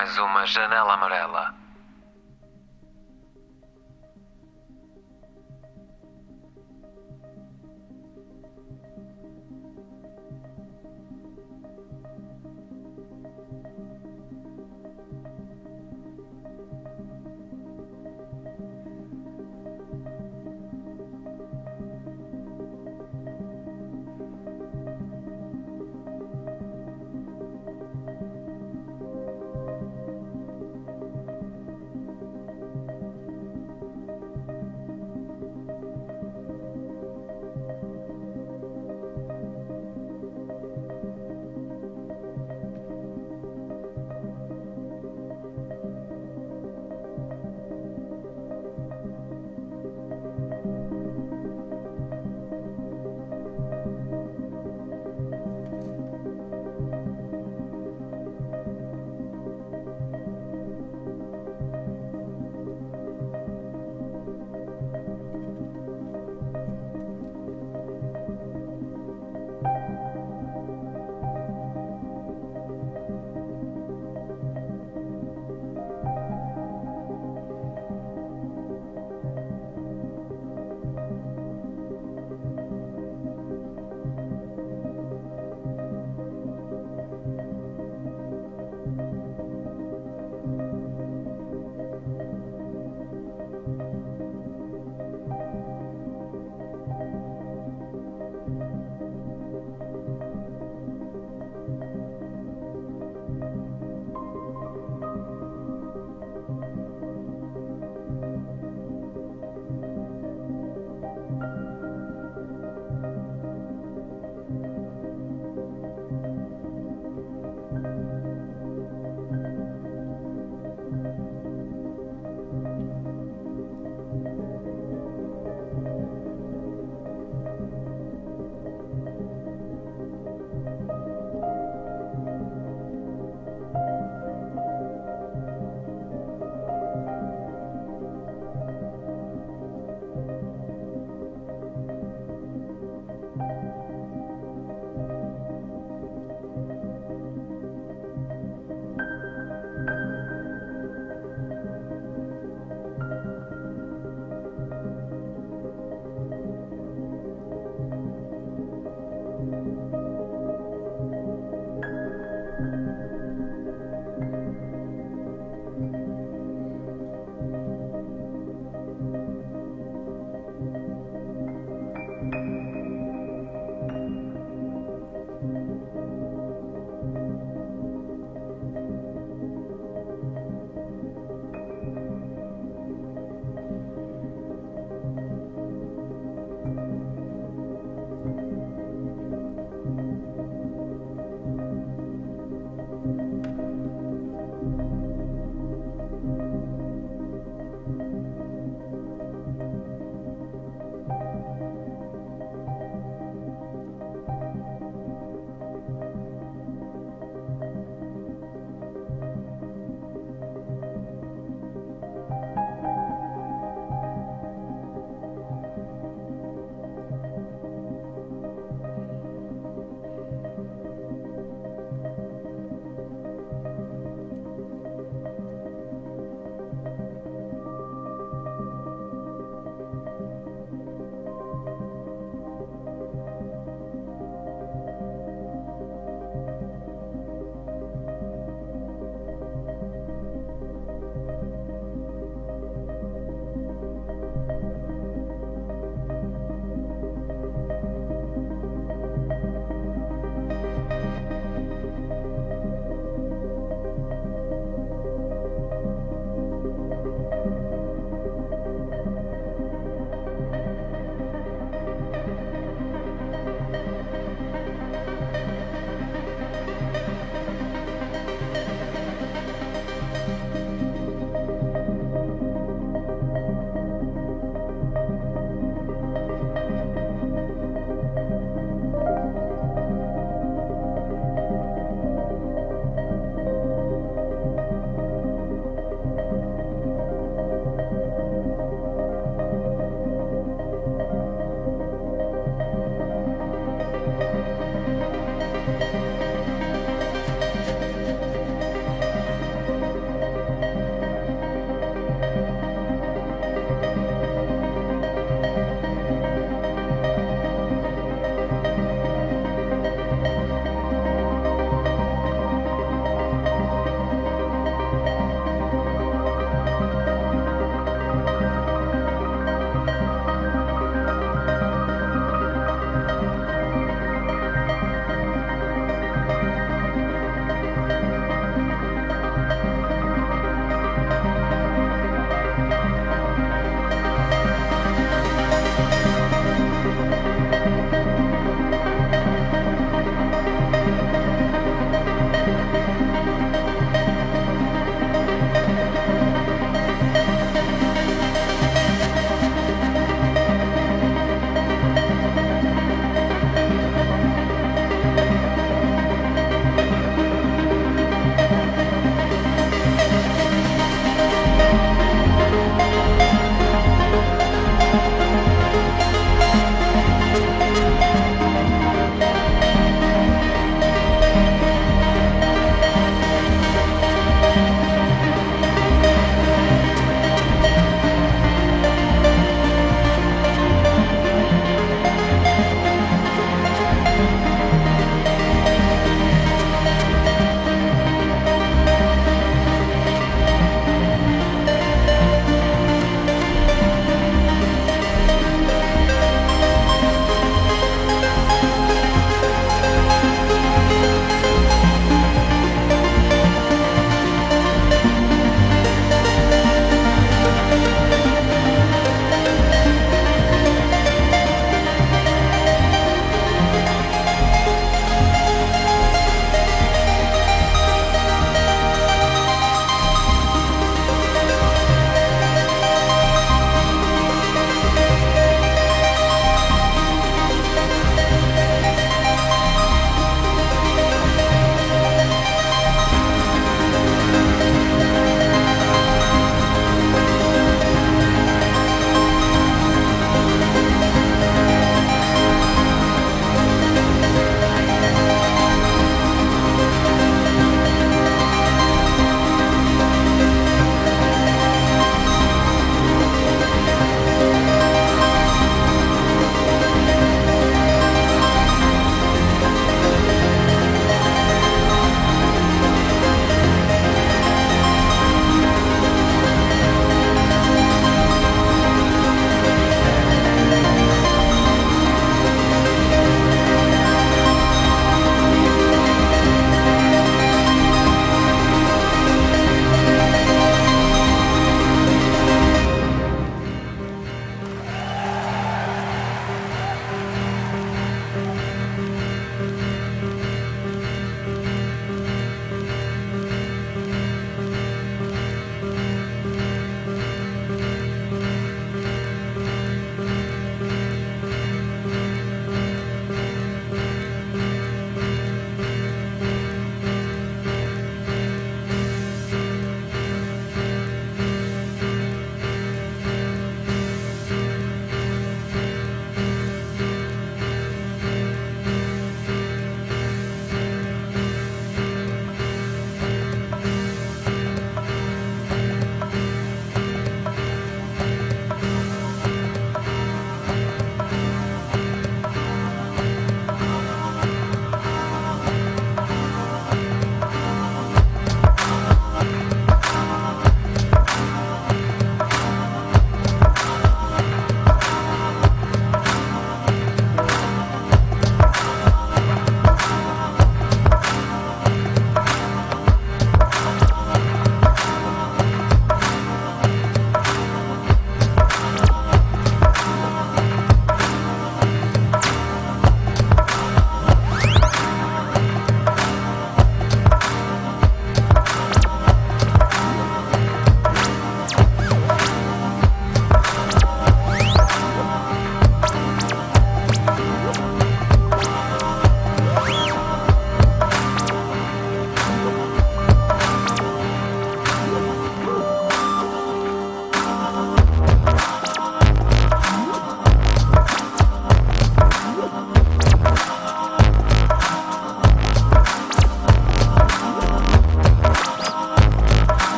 Mais uma janela amarela.